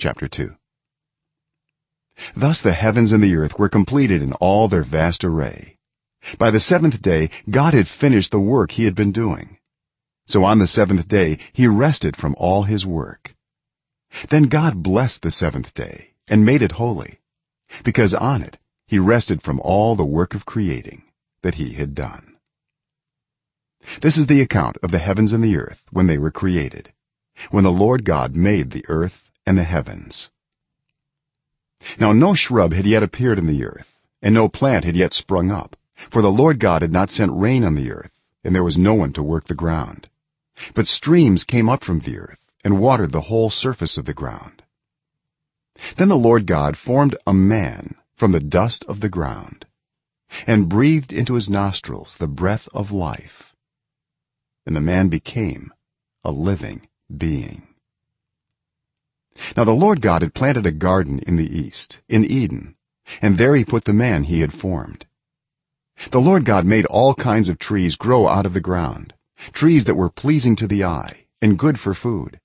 chapter 2 thus the heavens and the earth were completed in all their vast array. By the seventh day god had finished the work he had been doing. So on the seventh day he rested from all his work. Then god blessed the seventh day and made it holy because on it he rested from all the work of creating that he had done. This is the account of the heavens and the earth when they were created when the lord god made the earth and the heavens. Now no shrub had yet appeared in the earth and no plant had yet sprung up for the lord god had not sent rain on the earth and there was no one to work the ground. But streams came up from the earth and watered the whole surface of the ground. Then the lord god formed a man from the dust of the ground and breathed into his nostrils the breath of life and the man became a living being now the lord god had planted a garden in the east in eden and there he put the man he had formed. The lord god made all kinds of trees grow out of the ground trees that were pleasing to the eye and good for food.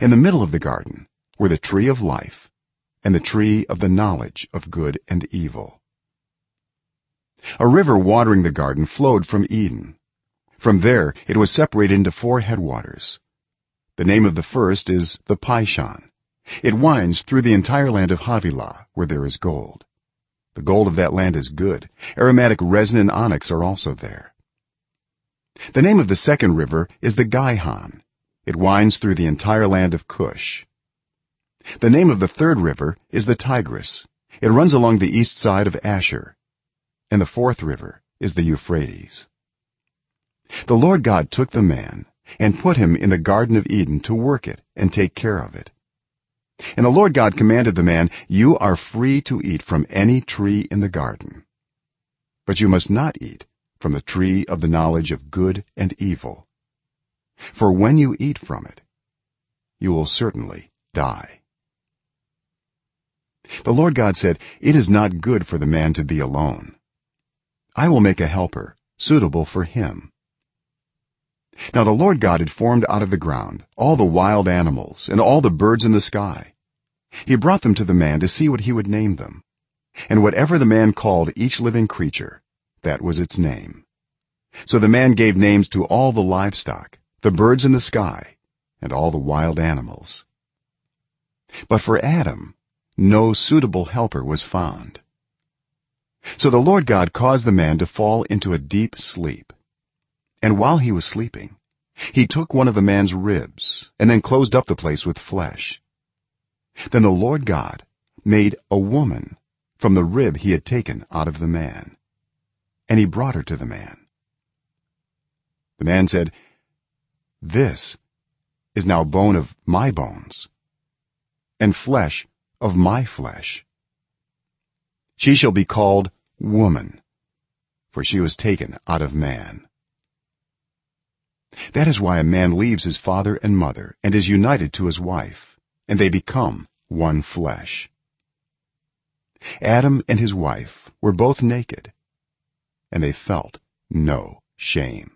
In the middle of the garden were the tree of life and the tree of the knowledge of good and evil. A river watering the garden flowed from eden. From there it was separated into four headwaters the name of the first is the pishon it winds through the entire land of havilah where there is gold. The gold of that land is good. Aromatic resin and onyx are also there. The name of the second river is the gihon it winds through the entire land of cush the name of the third river is the tigris. It runs along the east side of ashur and the fourth river is the euphrates. The lord god took the man and put him in the garden of eden to work it and take care of it. And the lord god commanded the man you are free to eat from any tree in the garden but you must not eat from the tree of the knowledge of good and evil. For when you eat from it you will certainly die. The lord god said it is not good for the man to be alone. I will make a helper suitable for him now the lord god had formed out of the ground all the wild animals and all the birds in the sky. He brought them to the man to see what he would name them. And whatever the man called each living creature that was its name. So the man gave names to all the livestock the birds in the sky and all the wild animals. But for adam no suitable helper was found. So the lord god caused the man to fall into a deep sleep and while he was sleeping he took one of the man's ribs and then closed up the place with flesh. Then the lord god made a woman from the rib he had taken out of the man and he brought her to the man. The man said this is now bone of my bones and flesh of my flesh. She shall be called woman for she was taken out of man that is why a man leaves his father and mother and is united to his wife and they become one flesh. Adam and his wife were both naked and they felt no shame